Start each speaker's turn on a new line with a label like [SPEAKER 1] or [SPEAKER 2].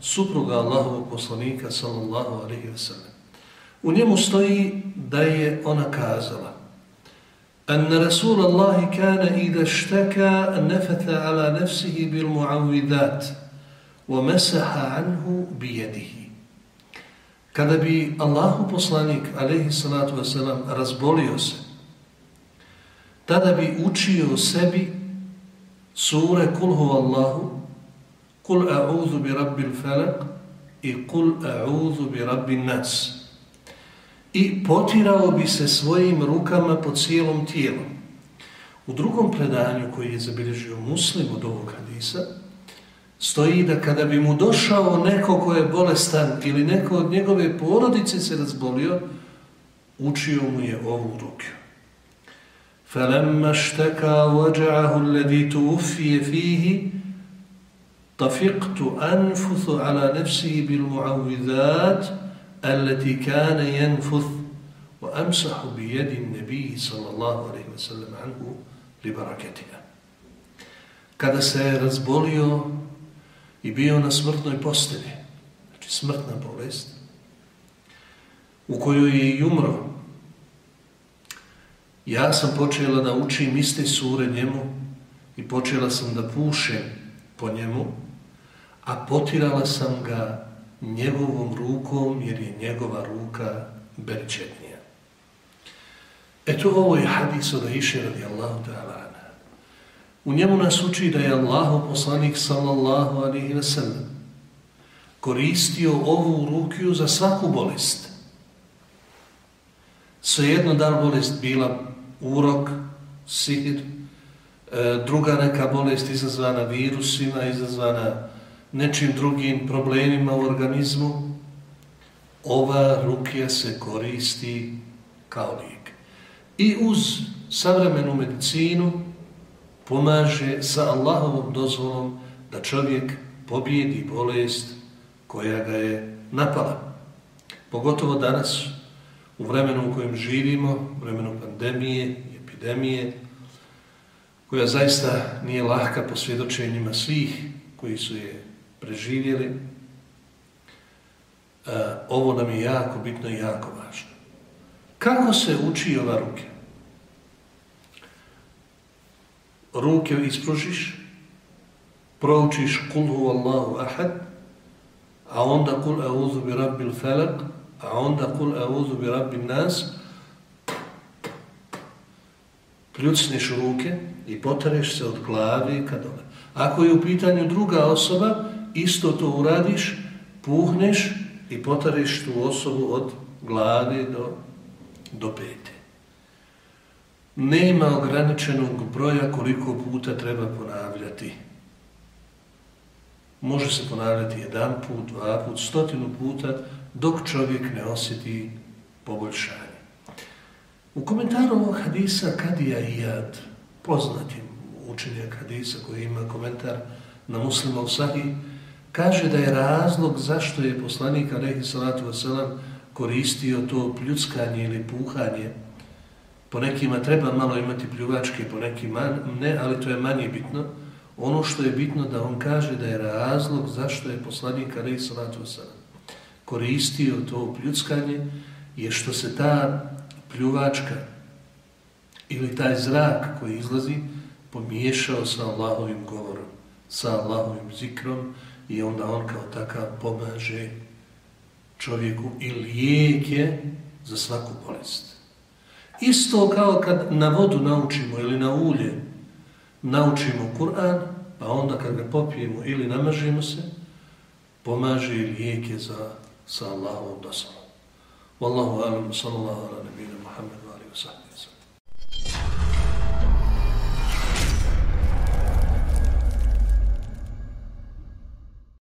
[SPEAKER 1] supruga Allahovog poslanika sallallahu alaihi wa sallam. U njemu stoji da je ona kazala أن رسول الله كان إذا اشتكى نفث على نفسه بالمعوذات ومسح عنه بيده Kada bi Allahu poslanik, alaihi salatu wasalam, razbolio se, tada bi učio sebi sure Kul hu Allahu, Kul a'udhu bi rabbil falak i Kul a'udhu bi rabbin nas. I potirao bi se svojim rukama po cijelom tijelom. U drugom predanju koji je zabilježio muslim od ovog hadisa, stoji da kada bi mu došao neko ko je bolestan ili neko od njegove porodice se razbolio, učio mu je ovu rukju. فَلَمَّا اشْتَكَا وَجَعَهُ الَّذِي تُوفِيَ فِيهِ طفقت أنفث على نفسي بالمعوذات التي كان ينفث وأمسح بيد النبي صلى الله عليه وسلم عنه لبركتها. Kada se je razbolio i bio na smrtnoj postelji, znači smrtna bolest, u kojoj je i umro, ja sam počela da učim iste sure njemu i počela sam da pušem po njemu, a potirala sam ga njegovom rukom jer je njegova ruka berčetnija. Eto ovo je hadis od Aisha radijallahu ta'ala U njemu nas uči da je Allah, poslanik sallallahu alihi wa sallam, koristio ovu rukiju za svaku bolest. Svejedno da bolest bila urok, sihir, e, druga neka bolest izazvana virusima, izazvana nečim drugim problemima u organizmu, ova rukija se koristi kao lijek. I uz savremenu medicinu, pomaže sa Allahovom dozvolom da čovjek pobjedi bolest koja ga je napala. Pogotovo danas, u vremenu u kojem živimo, vremenu pandemije i epidemije, koja zaista nije lahka po svjedočenjima svih koji su je preživjeli, e, ovo nam je jako bitno i jako važno. Kako se uči ova ruke? ruke ispružiš, proučiš kul hu Allahu ahad, a onda kul auzu bi rabbil felak, a onda kul auzu bi rabbil nas, pljucniš ruke i potareš se od glavi ka dole. Ako je u pitanju druga osoba, isto to uradiš, puhneš i potareš tu osobu od glavi do, do pete nema ograničenog broja koliko puta treba ponavljati. Može se ponavljati jedan put, dva put, stotinu puta, dok čovjek ne osjeti poboljšanje. U komentaru ovog hadisa Kadija Iyad, poznatim učenjak hadisa koji ima komentar na muslimov Sahih, kaže da je razlog zašto je poslanik Alehi Salatu Veselam koristio to pljuckanje ili puhanje Po nekima treba malo imati pljuvačke, po nekima ne, ali to je manje bitno. Ono što je bitno da on kaže da je razlog zašto je poslanik Ali Salatu Wasalam koristio to pljuckanje je što se ta pljuvačka ili taj zrak koji izlazi pomiješao sa Allahovim govorom, sa Allahovim zikrom i onda on kao takav pomaže čovjeku i lijek je za svaku bolest. Isto kao kad na vodu naučimo ili na ulje naučimo Kur'an, pa onda kad ga popijemo ili namažimo se, pomaže i lijeke za sa Allahom dosanom. Wallahu alam, sallallahu ala nebina, Muhammedu alihi wa sahbihi.